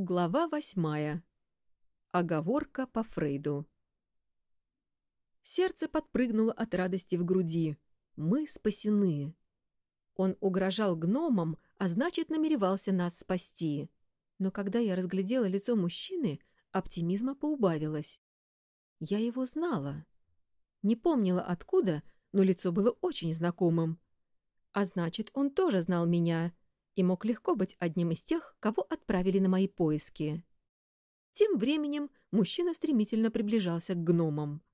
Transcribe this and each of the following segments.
Глава восьмая. Оговорка по Фрейду. Сердце подпрыгнуло от радости в груди. Мы спасены. Он угрожал гномам, а значит, намеревался нас спасти. Но когда я разглядела лицо мужчины, оптимизма поубавилось. Я его знала. Не помнила откуда, но лицо было очень знакомым. А значит, он тоже знал меня и мог легко быть одним из тех, кого отправили на мои поиски. Тем временем мужчина стремительно приближался к гномам.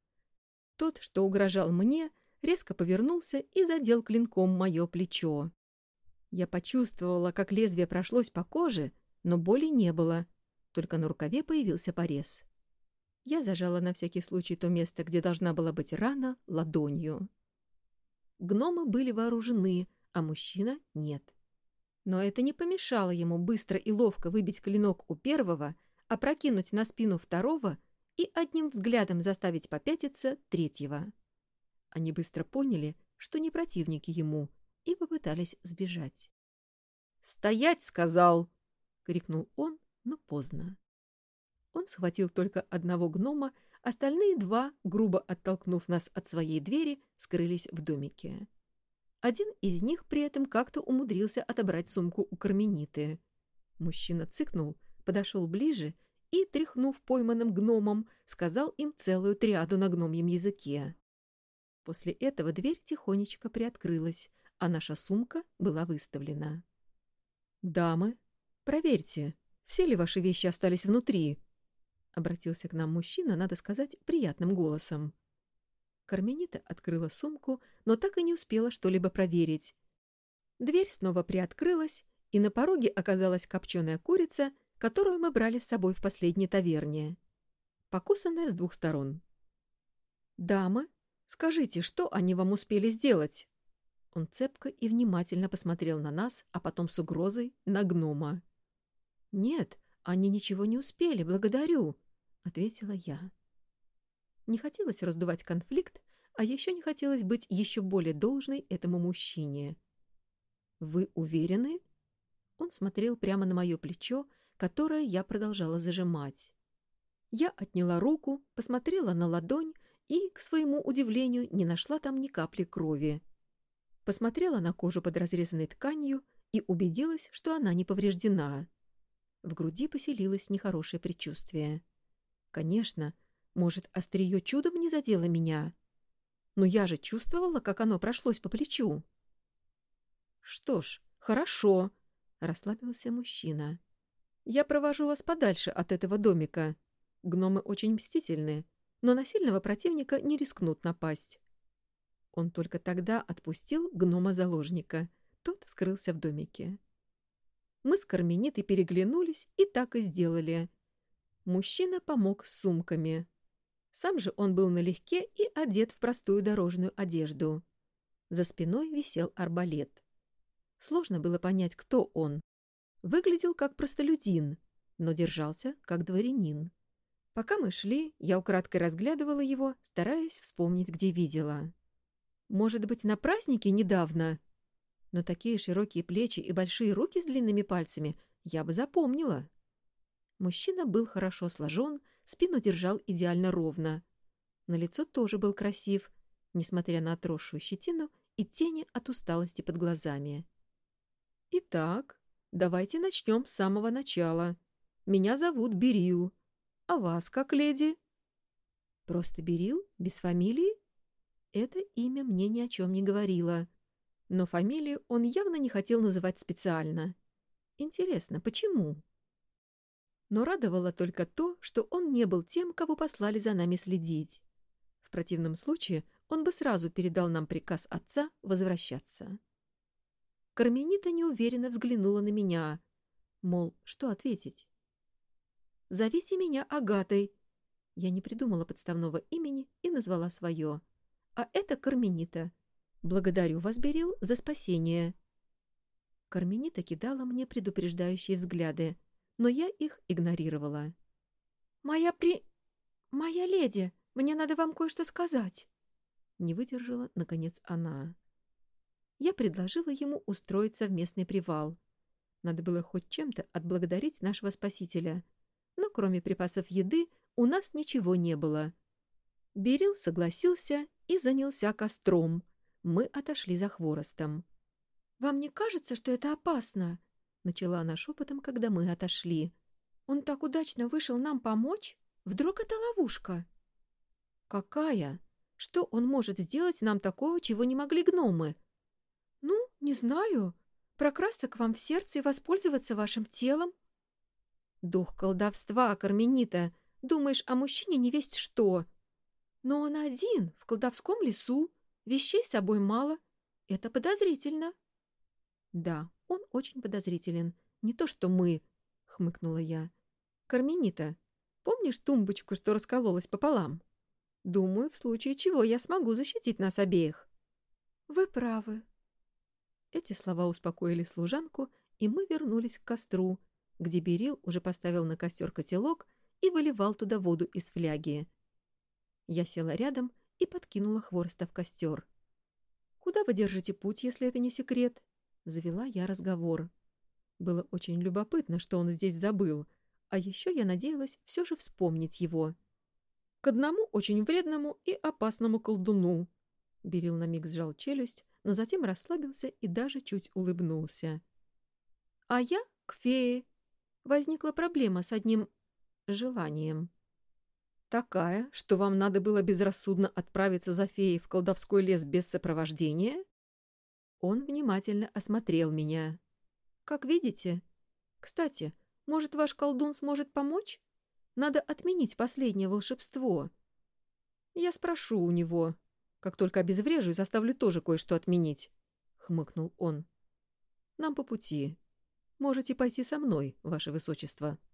Тот, что угрожал мне, резко повернулся и задел клинком мое плечо. Я почувствовала, как лезвие прошлось по коже, но боли не было, только на рукаве появился порез. Я зажала на всякий случай то место, где должна была быть рана, ладонью. Гномы были вооружены, а мужчина — нет. Но это не помешало ему быстро и ловко выбить клинок у первого, опрокинуть на спину второго и одним взглядом заставить попятиться третьего. Они быстро поняли, что не противники ему, и попытались сбежать. «Стоять!» — сказал! — крикнул он, но поздно. Он схватил только одного гнома, остальные два, грубо оттолкнув нас от своей двери, скрылись в домике. Один из них при этом как-то умудрился отобрать сумку у Кармениты. Мужчина цыкнул, подошел ближе и, тряхнув пойманным гномом, сказал им целую триаду на гномьем языке. После этого дверь тихонечко приоткрылась, а наша сумка была выставлена. «Дамы, проверьте, все ли ваши вещи остались внутри?» — обратился к нам мужчина, надо сказать, приятным голосом. Карменита открыла сумку, но так и не успела что-либо проверить. Дверь снова приоткрылась, и на пороге оказалась копченая курица, которую мы брали с собой в последней таверне. Покусанная с двух сторон. «Дамы, скажите, что они вам успели сделать?» Он цепко и внимательно посмотрел на нас, а потом с угрозой на гнома. «Нет, они ничего не успели, благодарю», — ответила я. Не хотелось раздувать конфликт, а еще не хотелось быть еще более должной этому мужчине. «Вы уверены?» Он смотрел прямо на мое плечо, которое я продолжала зажимать. Я отняла руку, посмотрела на ладонь и, к своему удивлению, не нашла там ни капли крови. Посмотрела на кожу под разрезанной тканью и убедилась, что она не повреждена. В груди поселилось нехорошее предчувствие. Конечно, может, острие чудом не задело меня? Но я же чувствовала, как оно прошлось по плечу. Что ж, хорошо, расслабился мужчина. Я провожу вас подальше от этого домика. Гномы очень мстительны, но на сильного противника не рискнут напасть. Он только тогда отпустил гнома-заложника. Тот скрылся в домике. Мы с Карменитой переглянулись и так и сделали. Мужчина помог с сумками. Сам же он был налегке и одет в простую дорожную одежду. За спиной висел арбалет. Сложно было понять, кто он. Выглядел как простолюдин, но держался как дворянин. Пока мы шли, я украдкой разглядывала его, стараясь вспомнить, где видела. Может быть, на празднике недавно? Но такие широкие плечи и большие руки с длинными пальцами я бы запомнила. Мужчина был хорошо сложен, спину держал идеально ровно. На лицо тоже был красив, несмотря на отросшую щетину и тени от усталости под глазами. «Итак, давайте начнем с самого начала. Меня зовут Берил. А вас как леди?» «Просто Берил? Без фамилии?» Это имя мне ни о чем не говорило. Но фамилию он явно не хотел называть специально. Интересно, почему?» Но радовало только то, что он не был тем, кого послали за нами следить. В противном случае он бы сразу передал нам приказ отца возвращаться. Карменита неуверенно взглянула на меня, мол, что ответить. «Зовите меня Агатой». Я не придумала подставного имени и назвала свое. «А это Карменита. Благодарю вас, Берил, за спасение». Карменита кидала мне предупреждающие взгляды, но я их игнорировала. «Моя при... моя леди, мне надо вам кое-что сказать!» Не выдержала, наконец, она. Я предложила ему устроиться в местный привал. Надо было хоть чем-то отблагодарить нашего спасителя. Но кроме припасов еды у нас ничего не было. Берил согласился и занялся костром. Мы отошли за хворостом. «Вам не кажется, что это опасно?» — начала она шепотом, когда мы отошли. «Он так удачно вышел нам помочь? Вдруг это ловушка?» «Какая? Что он может сделать нам такого, чего не могли гномы?» «Ну, не знаю. Прокрасться к вам в сердце и воспользоваться вашим телом». «Дух колдовства, Карменита! Думаешь о мужчине не весть что?» «Но он один, в колдовском лесу. Вещей с собой мало. Это подозрительно». «Да, он очень подозрителен. Не то что мы», — хмыкнула я. «Карменита, помнишь тумбочку, что раскололась пополам?» Думаю, в случае чего я смогу защитить нас обеих. Вы правы. Эти слова успокоили служанку, и мы вернулись к костру, где Берил уже поставил на костер котелок и выливал туда воду из фляги. Я села рядом и подкинула хвороста в костер. «Куда вы держите путь, если это не секрет?» Завела я разговор. Было очень любопытно, что он здесь забыл, а еще я надеялась все же вспомнить его к одному очень вредному и опасному колдуну. Берил на миг сжал челюсть, но затем расслабился и даже чуть улыбнулся. А я к фее. Возникла проблема с одним желанием. Такая, что вам надо было безрассудно отправиться за феей в колдовской лес без сопровождения? Он внимательно осмотрел меня. Как видите? Кстати, может, ваш колдун сможет помочь? Надо отменить последнее волшебство. Я спрошу у него. Как только обезврежу, заставлю тоже кое-что отменить. Хмыкнул он. Нам по пути. Можете пойти со мной, ваше высочество. —